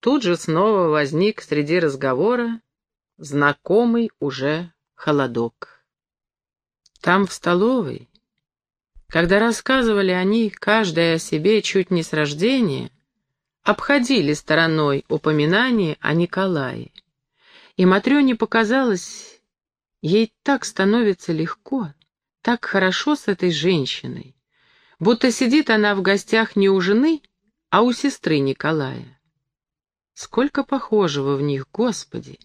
тут же снова возник среди разговора знакомый уже холодок. Там, в столовой, когда рассказывали они, каждая о себе чуть не с рождения, обходили стороной упоминания о Николае. И Матрёне показалось, ей так становится легко, так хорошо с этой женщиной, будто сидит она в гостях не у жены, а у сестры Николая. Сколько похожего в них, Господи!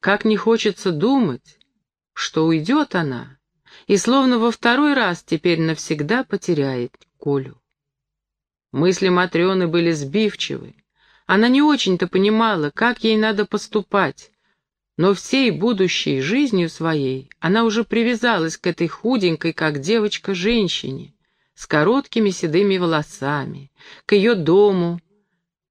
Как не хочется думать, что уйдет она, и словно во второй раз теперь навсегда потеряет Колю. Мысли Матрёны были сбивчивы. Она не очень-то понимала, как ей надо поступать, но всей будущей жизнью своей она уже привязалась к этой худенькой, как девочка, женщине, с короткими седыми волосами, к ее дому,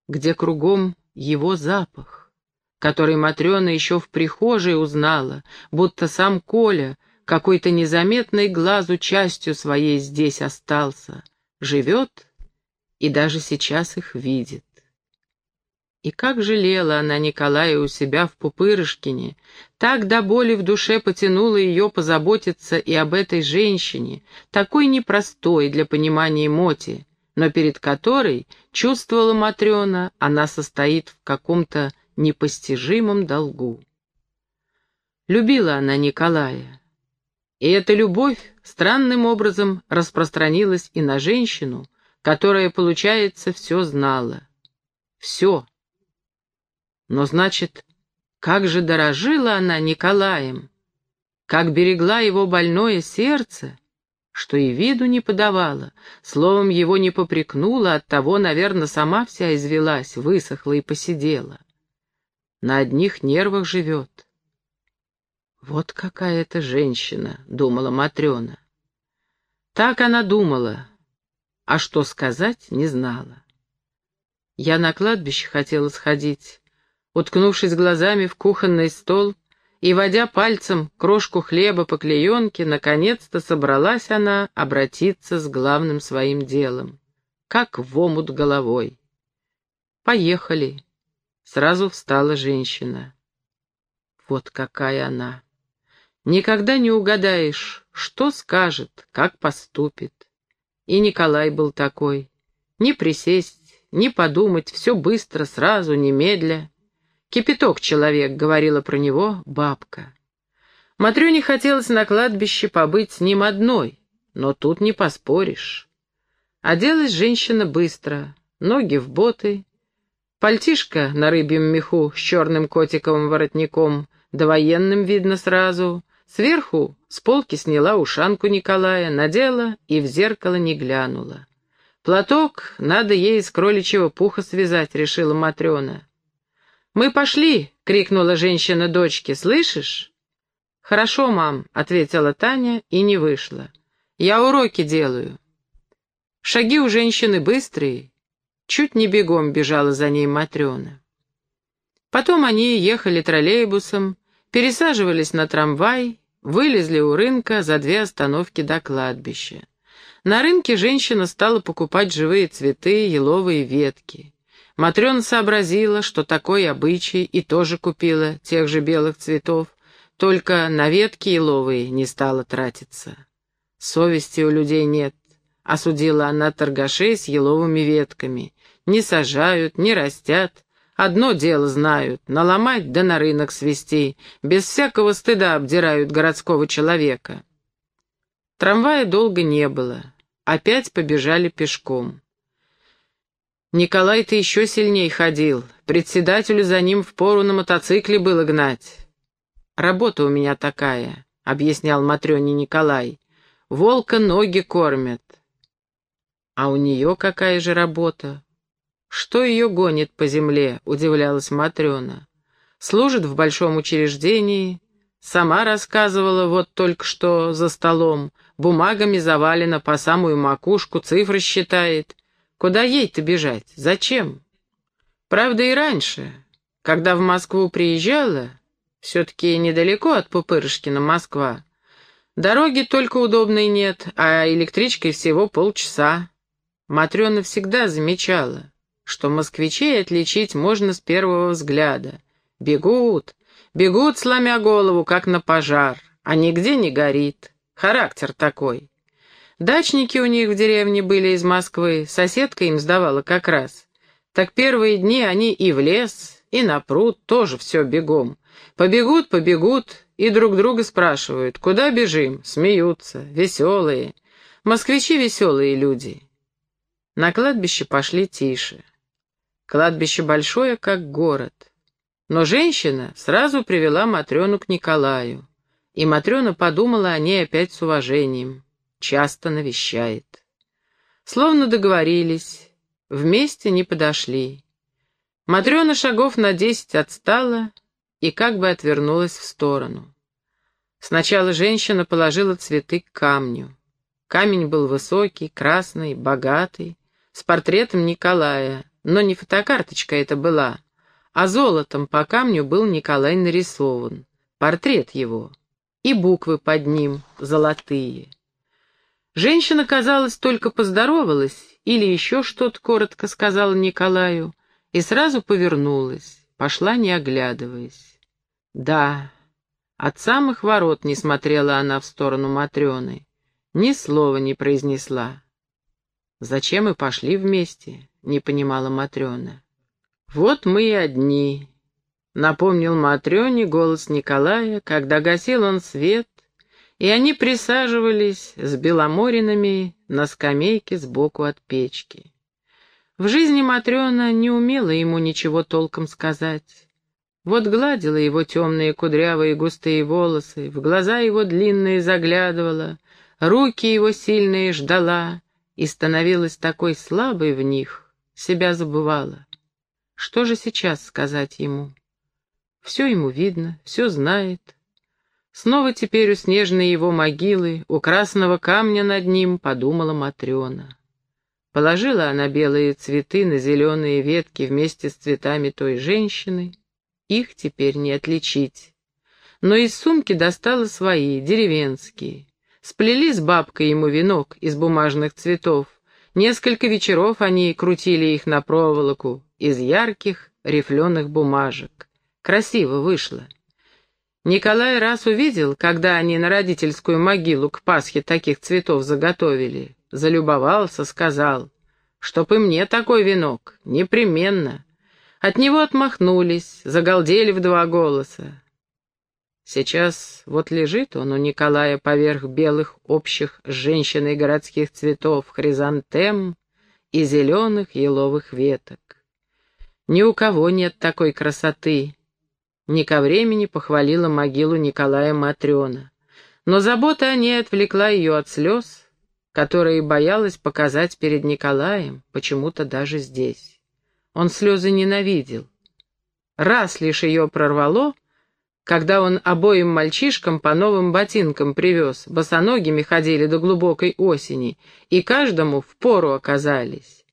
где кругом его запах, который Матрена еще в прихожей узнала, будто сам Коля какой-то незаметной глазу частью своей здесь остался, живет и даже сейчас их видит. И как жалела она Николая у себя в Пупырышкине, так до боли в душе потянула ее позаботиться и об этой женщине, такой непростой для понимания Моти, но перед которой, чувствовала Матрена, она состоит в каком-то непостижимом долгу. Любила она Николая, и эта любовь странным образом распространилась и на женщину, которая, получается, все знала. Все но, значит, как же дорожила она Николаем, как берегла его больное сердце, что и виду не подавала, словом его не попрекнула, оттого, наверное, сама вся извелась, высохла и посидела. На одних нервах живет. «Вот какая это женщина», — думала Матрена. Так она думала, а что сказать не знала. Я на кладбище хотела сходить, уткнувшись глазами в кухонный стол и, водя пальцем крошку хлеба по клеенке, наконец-то собралась она обратиться с главным своим делом, как в омут головой. «Поехали!» — сразу встала женщина. Вот какая она! Никогда не угадаешь, что скажет, как поступит. И Николай был такой. Ни присесть, ни подумать, все быстро, сразу, немедля. «Кипяток человек», — говорила про него бабка. Матрёне хотелось на кладбище побыть с ним одной, но тут не поспоришь. Оделась женщина быстро, ноги в боты, пальтишко на рыбьем меху с черным котиковым воротником, да военным видно сразу, сверху с полки сняла ушанку Николая, надела и в зеркало не глянула. Платок надо ей из кроличьего пуха связать, решила Матрёна. «Мы пошли!» — крикнула женщина дочке. «Слышишь?» «Хорошо, мам», — ответила Таня и не вышла. «Я уроки делаю». Шаги у женщины быстрые. Чуть не бегом бежала за ней Матрена. Потом они ехали троллейбусом, пересаживались на трамвай, вылезли у рынка за две остановки до кладбища. На рынке женщина стала покупать живые цветы, еловые ветки. Матрена сообразила, что такой обычай, и тоже купила тех же белых цветов, только на ветки еловые не стала тратиться. Совести у людей нет, осудила она торгашей с еловыми ветками. Не сажают, не растят, одно дело знают — наломать да на рынок свести, без всякого стыда обдирают городского человека. Трамвая долго не было, опять побежали пешком. Николай-то еще сильней ходил. Председателю за ним впору на мотоцикле было гнать. «Работа у меня такая», — объяснял Матрёне Николай. «Волка ноги кормят». «А у нее какая же работа?» «Что ее гонит по земле?» — удивлялась Матрёна. «Служит в большом учреждении. Сама рассказывала вот только что за столом. Бумагами завалена по самую макушку, цифры считает. Куда ей-то бежать? Зачем? Правда, и раньше, когда в Москву приезжала, все-таки недалеко от Пупырышкина Москва, дороги только удобной нет, а электричкой всего полчаса. Матрена всегда замечала, что москвичей отличить можно с первого взгляда. Бегут, бегут, сломя голову, как на пожар, а нигде не горит. Характер такой. Дачники у них в деревне были из Москвы, соседка им сдавала как раз. Так первые дни они и в лес, и на пруд, тоже все бегом. Побегут, побегут, и друг друга спрашивают, куда бежим, смеются, веселые. Москвичи веселые люди. На кладбище пошли тише. Кладбище большое, как город. Но женщина сразу привела Матрёну к Николаю. И Матрёна подумала о ней опять с уважением. Часто навещает. Словно договорились, вместе не подошли. Матрёна шагов на десять отстала и как бы отвернулась в сторону. Сначала женщина положила цветы к камню. Камень был высокий, красный, богатый, с портретом Николая, но не фотокарточка это была, а золотом по камню был Николай нарисован, портрет его, и буквы под ним золотые. Женщина, казалось, только поздоровалась или еще что-то коротко сказала Николаю и сразу повернулась, пошла не оглядываясь. Да, от самых ворот не смотрела она в сторону Матрены. Ни слова не произнесла. «Зачем мы пошли вместе?» — не понимала Матрена. «Вот мы и одни», — напомнил Матрёне голос Николая, когда гасил он свет, и они присаживались с беломоринами на скамейке сбоку от печки. В жизни Матрёна не умела ему ничего толком сказать. Вот гладила его темные кудрявые густые волосы, в глаза его длинные заглядывала — Руки его сильные ждала и становилась такой слабой в них, себя забывала. Что же сейчас сказать ему? Все ему видно, все знает. Снова теперь у снежной его могилы, у красного камня над ним, подумала Матрена. Положила она белые цветы на зеленые ветки вместе с цветами той женщины. Их теперь не отличить. Но из сумки достала свои, деревенские. Сплели с бабкой ему венок из бумажных цветов. Несколько вечеров они крутили их на проволоку из ярких рифленых бумажек. Красиво вышло. Николай раз увидел, когда они на родительскую могилу к Пасхе таких цветов заготовили. Залюбовался, сказал, чтоб и мне такой венок, непременно. От него отмахнулись, загалдели в два голоса. Сейчас вот лежит он у Николая поверх белых общих с женщиной городских цветов хризантем и зеленых еловых веток. Ни у кого нет такой красоты. Не ко времени похвалила могилу Николая Матрена. Но забота о ней отвлекла ее от слез, которые боялась показать перед Николаем, почему-то даже здесь. Он слезы ненавидел. Раз лишь ее прорвало, когда он обоим мальчишкам по новым ботинкам привез, босоногими ходили до глубокой осени, и каждому в пору оказались.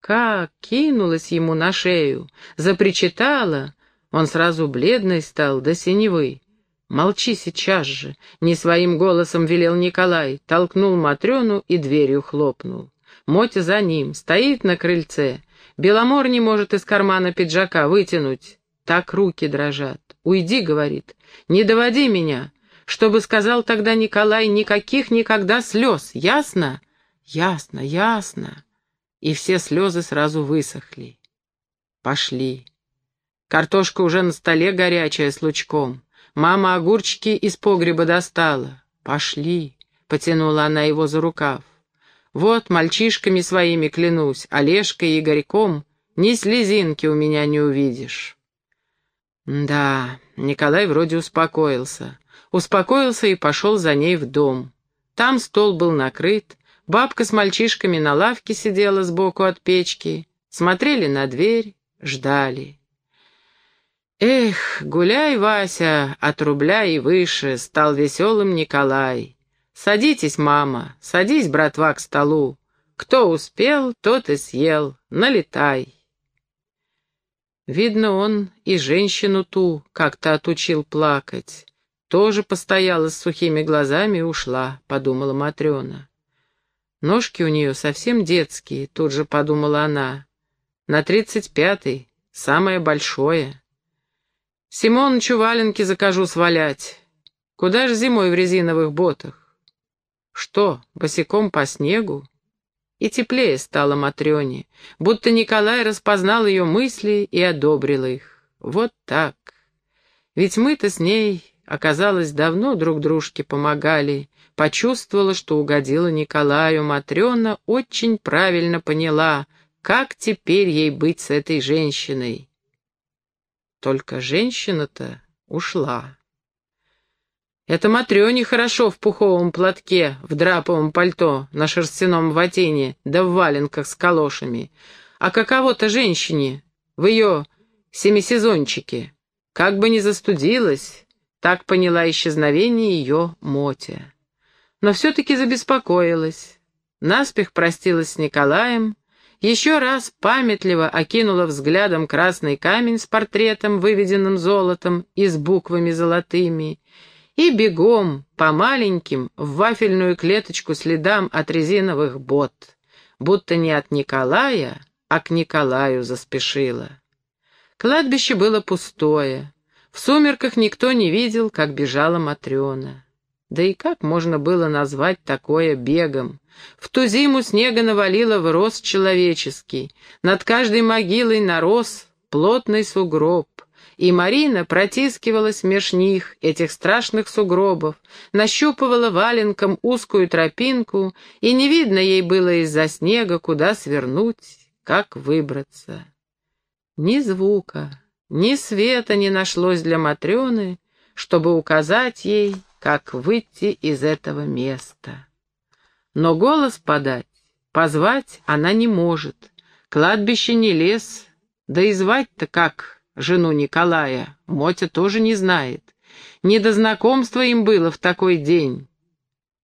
Как кинулась ему на шею, запричитала, он сразу бледный стал, до синевы. «Молчи сейчас же!» — не своим голосом велел Николай, толкнул Матрёну и дверью хлопнул. Мотя за ним, стоит на крыльце. Беломор не может из кармана пиджака вытянуть. Так руки дрожат. «Уйди», — говорит, — «не доводи меня». Чтобы сказал тогда Николай, никаких никогда слез, ясно? Ясно, ясно. И все слезы сразу высохли. Пошли. Картошка уже на столе горячая с лучком. Мама огурчики из погреба достала. Пошли, потянула она его за рукав. Вот мальчишками своими клянусь, Олежкой и Игорьком, ни слезинки у меня не увидишь. Да, Николай вроде успокоился. Успокоился и пошел за ней в дом. Там стол был накрыт, бабка с мальчишками на лавке сидела сбоку от печки, смотрели на дверь, ждали. Эх, гуляй, Вася, от рубля и выше, стал веселым Николай. Садитесь, мама, садись, братва, к столу. Кто успел, тот и съел, налетай. Видно, он и женщину ту как-то отучил плакать. Тоже постояла с сухими глазами и ушла, подумала Матрена. Ножки у нее совсем детские, тут же подумала она. на тридцать пятый, самое большое. Симонычу валенки закажу свалять. Куда же зимой в резиновых ботах? Что, босиком по снегу? И теплее стало Матрёне, будто Николай распознал ее мысли и одобрил их. Вот так. Ведь мы-то с ней, оказалось, давно друг дружке помогали. Почувствовала, что угодила Николаю. Матрена очень правильно поняла, как теперь ей быть с этой женщиной. Только женщина-то ушла. Это Матрёне хорошо в пуховом платке, в драповом пальто, на шерстяном ватине, да в валенках с калошами. А каково-то женщине, в ее семисезончике, как бы ни застудилась, так поняла исчезновение ее Мотя. Но все-таки забеспокоилась. Наспех простилась с Николаем, еще раз памятливо окинула взглядом красный камень с портретом, выведенным золотом и с буквами золотыми, и бегом, по маленьким, в вафельную клеточку следам от резиновых бот, будто не от Николая, а к Николаю заспешила. Кладбище было пустое. В сумерках никто не видел, как бежала Матрена. Да и как можно было назвать такое бегом? В ту зиму снега навалило в рост человеческий. Над каждой могилой нарос плотный сугроб. И Марина протискивалась меж них, этих страшных сугробов, нащупывала валенком узкую тропинку, и не видно ей было из-за снега, куда свернуть, как выбраться. Ни звука, ни света не нашлось для Матрены, чтобы указать ей, как выйти из этого места. Но голос подать, позвать она не может, кладбище не лес, да и звать-то как жену Николая, Мотя тоже не знает. Не до знакомства им было в такой день.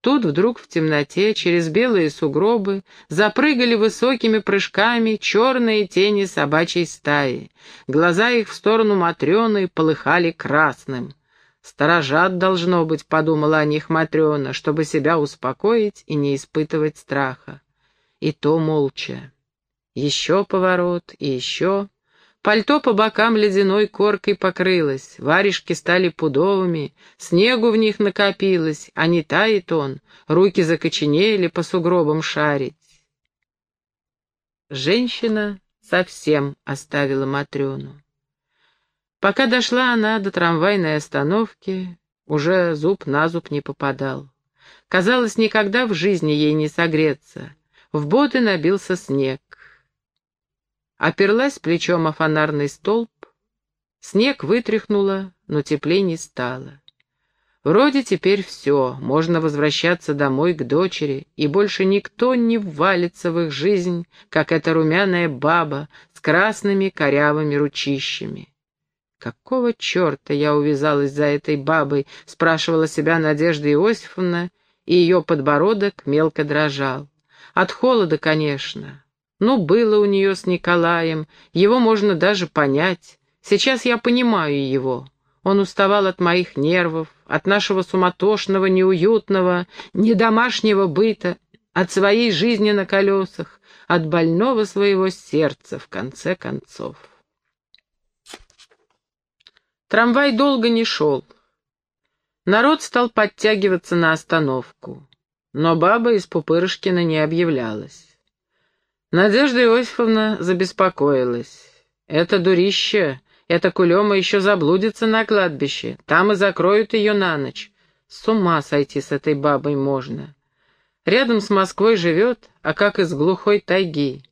Тут вдруг в темноте, через белые сугробы, запрыгали высокими прыжками черные тени собачьей стаи. Глаза их в сторону Матрены полыхали красным. «Сторожат, должно быть», — подумала о них Матрена, чтобы себя успокоить и не испытывать страха. И то молча. Еще поворот, и еще... Пальто по бокам ледяной коркой покрылось, варежки стали пудовыми, снегу в них накопилось, а не тает он, руки закоченели по сугробам шарить. Женщина совсем оставила Матрёну. Пока дошла она до трамвайной остановки, уже зуб на зуб не попадал. Казалось, никогда в жизни ей не согреться. В боты набился снег оперлась плечом о фонарный столб. Снег вытряхнула, но теплей не стало. Вроде теперь все, можно возвращаться домой к дочери, и больше никто не ввалится в их жизнь, как эта румяная баба с красными корявыми ручищами. «Какого черта я увязалась за этой бабой?» — спрашивала себя Надежда Иосифовна, и ее подбородок мелко дрожал. От холода, конечно, ну, было у нее с Николаем, его можно даже понять. Сейчас я понимаю его. Он уставал от моих нервов, от нашего суматошного, неуютного, недомашнего быта, от своей жизни на колесах, от больного своего сердца, в конце концов. Трамвай долго не шел. Народ стал подтягиваться на остановку, но баба из Пупырышкина не объявлялась. Надежда Иосифовна забеспокоилась. «Это дурище, эта кулема еще заблудится на кладбище, там и закроют ее на ночь. С ума сойти с этой бабой можно. Рядом с Москвой живет, а как из глухой тайги.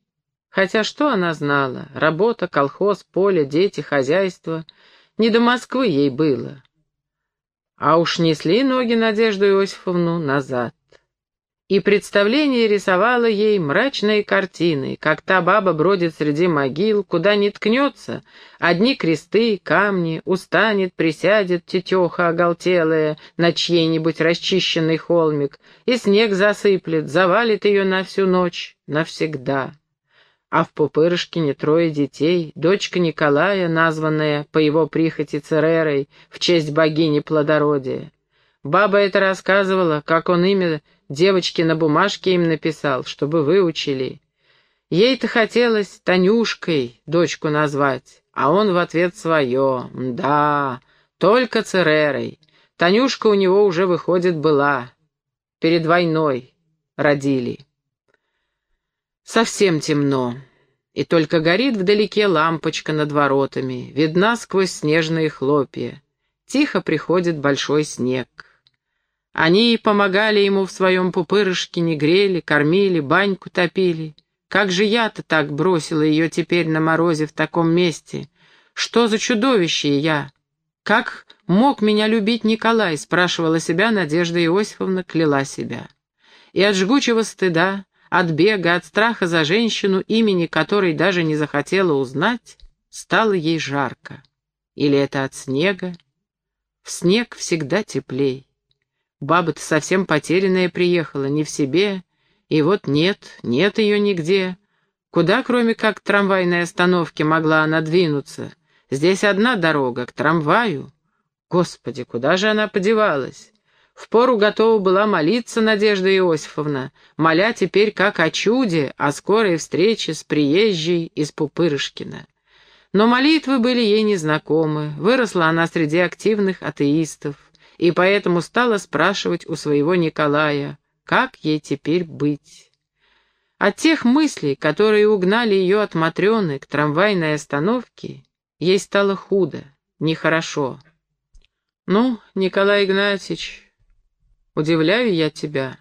Хотя что она знала? Работа, колхоз, поле, дети, хозяйство. Не до Москвы ей было. А уж несли ноги Надежду Иосифовну назад и представление рисовало ей мрачные картины, как та баба бродит среди могил, куда не ткнется, одни кресты, камни, устанет, присядет тетеха оголтелая на чьей-нибудь расчищенный холмик, и снег засыплет, завалит ее на всю ночь, навсегда. А в Пупырышкине трое детей, дочка Николая, названная по его прихоти Церерой в честь богини плодородия. Баба это рассказывала, как он имя девочке на бумажке им написал, чтобы выучили. Ей-то хотелось Танюшкой дочку назвать, а он в ответ свое. Да, только Церерой. Танюшка у него уже, выходит, была. Перед войной родили. Совсем темно, и только горит вдалеке лампочка над воротами, видна сквозь снежные хлопья. Тихо приходит большой снег. Они помогали ему в своем пупырышке, не грели, кормили, баньку топили. Как же я-то так бросила ее теперь на морозе в таком месте? Что за чудовище я? Как мог меня любить Николай, спрашивала себя Надежда Иосифовна, кляла себя. И от жгучего стыда, от бега, от страха за женщину, имени которой даже не захотела узнать, стало ей жарко. Или это от снега? В снег всегда теплей. Баба-то совсем потерянная приехала, не в себе, и вот нет, нет ее нигде. Куда, кроме как трамвайной остановки, могла она двинуться? Здесь одна дорога, к трамваю. Господи, куда же она подевалась? Впору готова была молиться Надежда Иосифовна, моля теперь как о чуде, о скорой встрече с приезжей из Пупырышкина. Но молитвы были ей незнакомы, выросла она среди активных атеистов, и поэтому стала спрашивать у своего Николая, как ей теперь быть. От тех мыслей, которые угнали ее от Матрены к трамвайной остановке, ей стало худо, нехорошо. «Ну, Николай Игнатьевич, удивляю я тебя.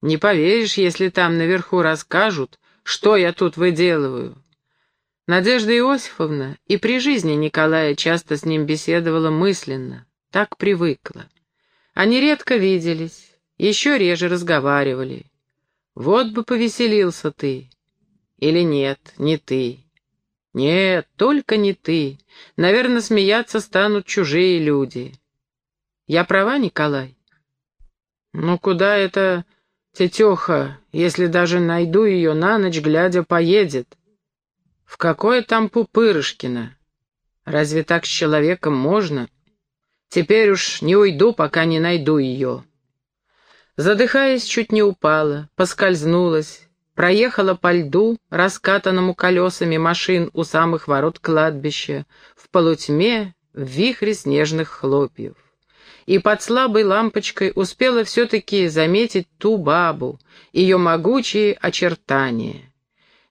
Не поверишь, если там наверху расскажут, что я тут выделываю». Надежда Иосифовна и при жизни Николая часто с ним беседовала мысленно, так привыкла. Они редко виделись, еще реже разговаривали. Вот бы повеселился ты. Или нет, не ты. Нет, только не ты. Наверное, смеяться станут чужие люди. Я права, Николай? Ну куда это тетеха, если даже найду ее на ночь, глядя, поедет? В какое там Пупырышкино? Разве так с человеком можно? Теперь уж не уйду, пока не найду ее. Задыхаясь, чуть не упала, поскользнулась, проехала по льду, раскатанному колесами машин у самых ворот кладбища, в полутьме, в вихре снежных хлопьев. И под слабой лампочкой успела все-таки заметить ту бабу, ее могучие очертания.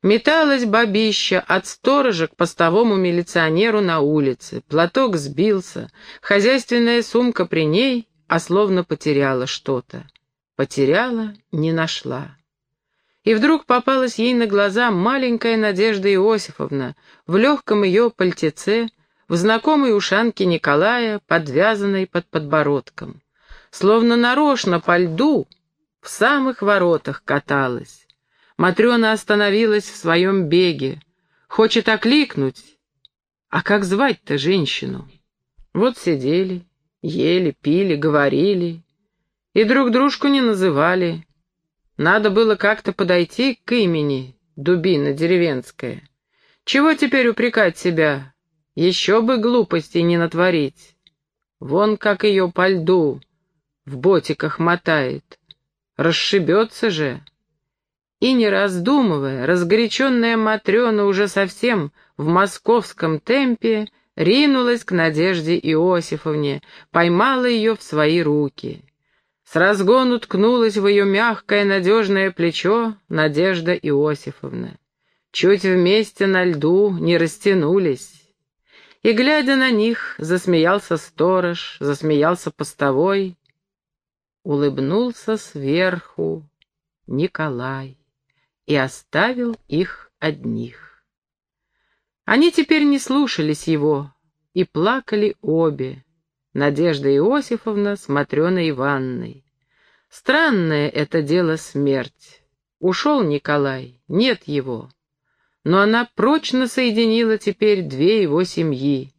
Металась бабища от сторожа к постовому милиционеру на улице, платок сбился, хозяйственная сумка при ней, а словно потеряла что-то. Потеряла, не нашла. И вдруг попалась ей на глаза маленькая Надежда Иосифовна в легком ее пальтеце, в знакомой ушанке Николая, подвязанной под подбородком. Словно нарочно по льду в самых воротах каталась. Матрена остановилась в своем беге. Хочет окликнуть. А как звать-то женщину? Вот сидели, ели, пили, говорили. И друг дружку не называли. Надо было как-то подойти к имени Дубина деревенская. Чего теперь упрекать себя? Еще бы глупостей не натворить. Вон как ее по льду в ботиках мотает. Расшибется же. И не раздумывая, разгоряченная Матрена уже совсем в московском темпе ринулась к Надежде Иосифовне, поймала ее в свои руки. С разгону ткнулась в ее мягкое надежное плечо Надежда Иосифовна. Чуть вместе на льду не растянулись. И, глядя на них, засмеялся сторож, засмеялся постовой. Улыбнулся сверху Николай и оставил их одних. Они теперь не слушались его и плакали обе, Надежда Иосифовна с Матрёной Ивановной. Странное это дело смерть. Ушел Николай, нет его. Но она прочно соединила теперь две его семьи.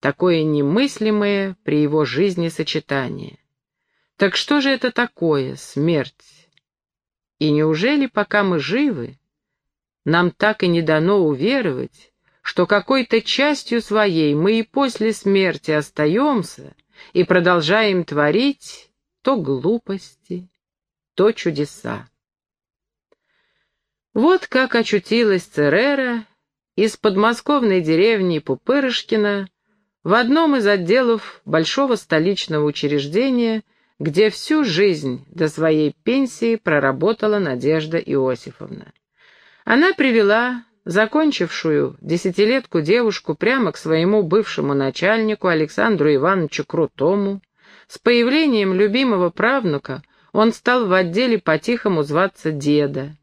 Такое немыслимое при его жизни сочетание. Так что же это такое, смерть? И неужели, пока мы живы, нам так и не дано уверовать, что какой-то частью своей мы и после смерти остаемся и продолжаем творить то глупости, то чудеса. Вот как очутилась Церера из подмосковной деревни Пупырышкина в одном из отделов большого столичного учреждения, где всю жизнь до своей пенсии проработала Надежда Иосифовна. Она привела закончившую десятилетку девушку прямо к своему бывшему начальнику Александру Ивановичу Крутому. С появлением любимого правнука он стал в отделе по-тихому зваться деда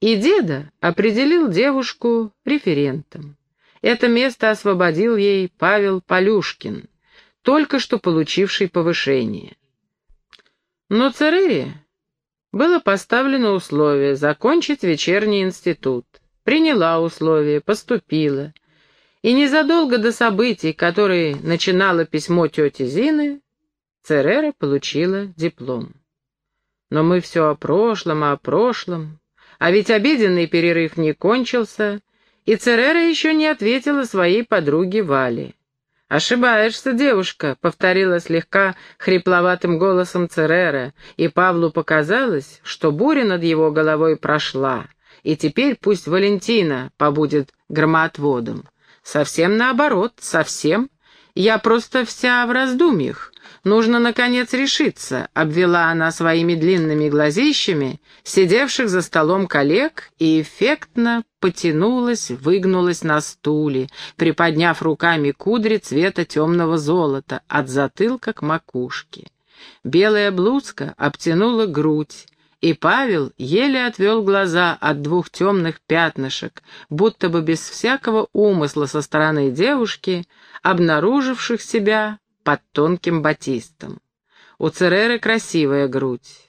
и деда определил девушку референтом. Это место освободил ей Павел Полюшкин, только что получивший повышение. Но Церере было поставлено условие закончить вечерний институт. Приняла условие, поступила. И незадолго до событий, которые начинало письмо тети Зины, Церера получила диплом. Но мы все о прошлом, о прошлом. А ведь обеденный перерыв не кончился, и Церера еще не ответила своей подруге Вале. «Ошибаешься, девушка», — повторила слегка хрипловатым голосом Церера, и Павлу показалось, что буря над его головой прошла, и теперь пусть Валентина побудет громоотводом. «Совсем наоборот, совсем. Я просто вся в раздумьях. Нужно, наконец, решиться», — обвела она своими длинными глазищами, сидевших за столом коллег, и эффектно потянулась, выгнулась на стуле, приподняв руками кудри цвета темного золота от затылка к макушке. Белая блузка обтянула грудь, и Павел еле отвел глаза от двух темных пятнышек, будто бы без всякого умысла со стороны девушки, обнаруживших себя под тонким батистом. У Цереры красивая грудь.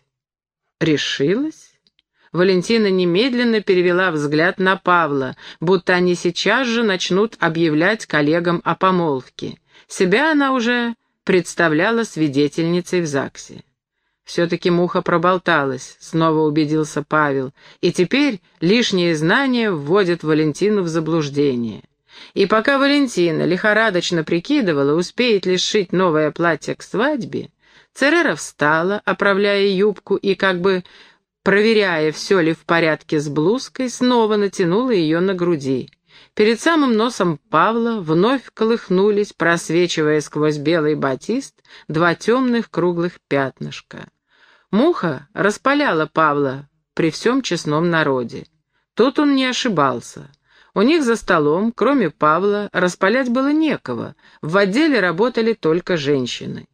Решилась? Валентина немедленно перевела взгляд на Павла, будто они сейчас же начнут объявлять коллегам о помолвке. Себя она уже представляла свидетельницей в ЗАГСе. Все-таки муха проболталась, снова убедился Павел, и теперь лишние знания вводят Валентину в заблуждение. И пока Валентина лихорадочно прикидывала, успеет ли сшить новое платье к свадьбе, Церера встала, оправляя юбку и, как бы проверяя, все ли в порядке с блузкой, снова натянула ее на груди. Перед самым носом Павла вновь колыхнулись, просвечивая сквозь белый батист, два темных круглых пятнышка. Муха распаляла Павла при всем честном народе. Тут он не ошибался. У них за столом, кроме Павла, распалять было некого, в отделе работали только женщины.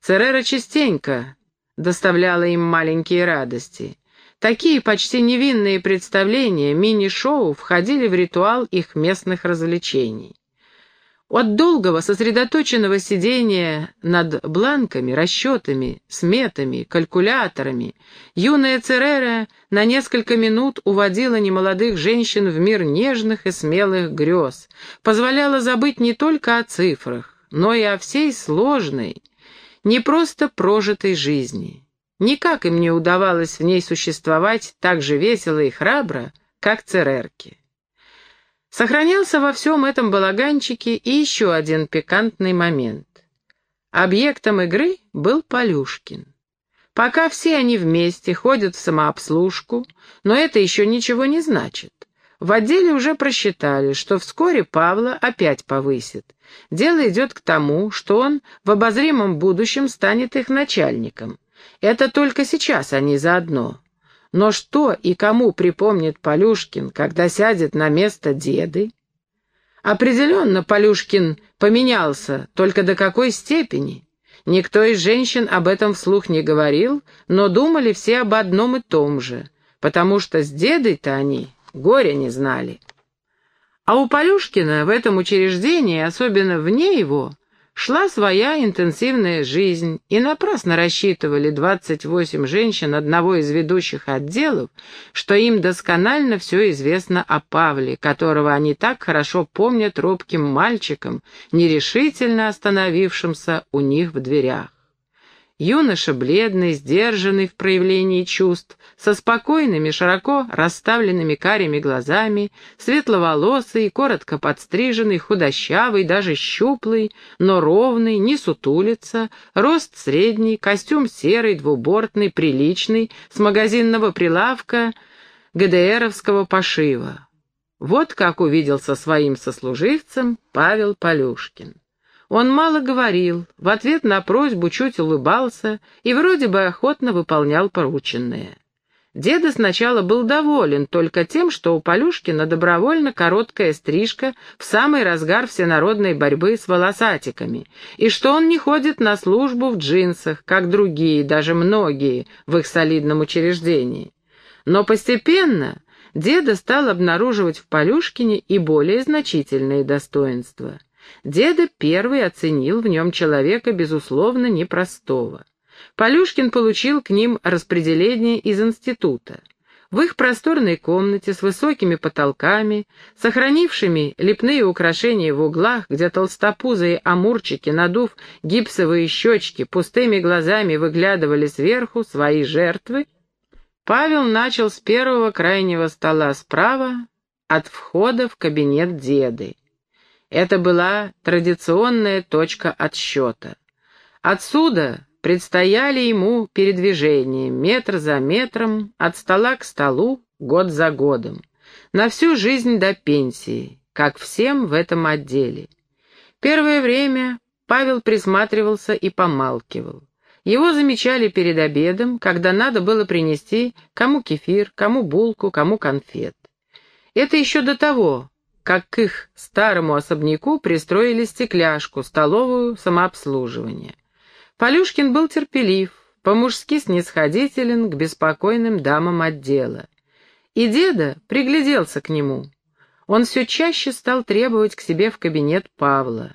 Церера частенько доставляла им маленькие радости. Такие почти невинные представления, мини-шоу, входили в ритуал их местных развлечений. От долгого сосредоточенного сидения над бланками, расчетами, сметами, калькуляторами юная Церера на несколько минут уводила немолодых женщин в мир нежных и смелых грез, позволяла забыть не только о цифрах, но и о всей сложной, не просто прожитой жизни. Никак им не удавалось в ней существовать так же весело и храбро, как Церерке. Сохранялся во всем этом балаганчике и еще один пикантный момент. Объектом игры был Полюшкин. Пока все они вместе ходят в самообслужку, но это еще ничего не значит. В отделе уже просчитали, что вскоре Павла опять повысит. Дело идет к тому, что он в обозримом будущем станет их начальником. Это только сейчас они заодно. Но что и кому припомнит Полюшкин, когда сядет на место деды? Определенно Полюшкин поменялся, только до какой степени? Никто из женщин об этом вслух не говорил, но думали все об одном и том же, потому что с дедой-то они горя не знали. А у Полюшкина в этом учреждении, особенно вне его, Шла своя интенсивная жизнь, и напрасно рассчитывали 28 женщин одного из ведущих отделов, что им досконально все известно о Павле, которого они так хорошо помнят робким мальчиком, нерешительно остановившимся у них в дверях. Юноша бледный, сдержанный в проявлении чувств, со спокойными, широко расставленными карими глазами, светловолосый, коротко подстриженный, худощавый, даже щуплый, но ровный, не сутулится, рост средний, костюм серый, двубортный, приличный, с магазинного прилавка, ГДРовского пошива. Вот как увиделся своим сослуживцем Павел Полюшкин. Он мало говорил, в ответ на просьбу чуть улыбался и вроде бы охотно выполнял порученное. Деда сначала был доволен только тем, что у Полюшкина добровольно короткая стрижка в самый разгар всенародной борьбы с волосатиками, и что он не ходит на службу в джинсах, как другие, даже многие, в их солидном учреждении. Но постепенно деда стал обнаруживать в Полюшкине и более значительные достоинства. Деда первый оценил в нем человека, безусловно, непростого. Полюшкин получил к ним распределение из института. В их просторной комнате с высокими потолками, сохранившими лепные украшения в углах, где толстопузые амурчики, надув гипсовые щечки, пустыми глазами выглядывали сверху свои жертвы, Павел начал с первого крайнего стола справа от входа в кабинет деды. Это была традиционная точка отсчета. Отсюда предстояли ему передвижения метр за метром, от стола к столу, год за годом, на всю жизнь до пенсии, как всем в этом отделе. Первое время Павел присматривался и помалкивал. Его замечали перед обедом, когда надо было принести кому кефир, кому булку, кому конфет. Это еще до того, как к их старому особняку пристроили стекляшку, столовую самообслуживания. Полюшкин был терпелив, по-мужски снисходителен к беспокойным дамам отдела. И деда пригляделся к нему. Он все чаще стал требовать к себе в кабинет Павла.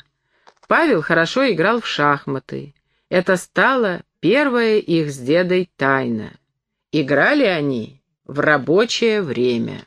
Павел хорошо играл в шахматы. Это стало первая их с дедой тайна. Играли они в рабочее время.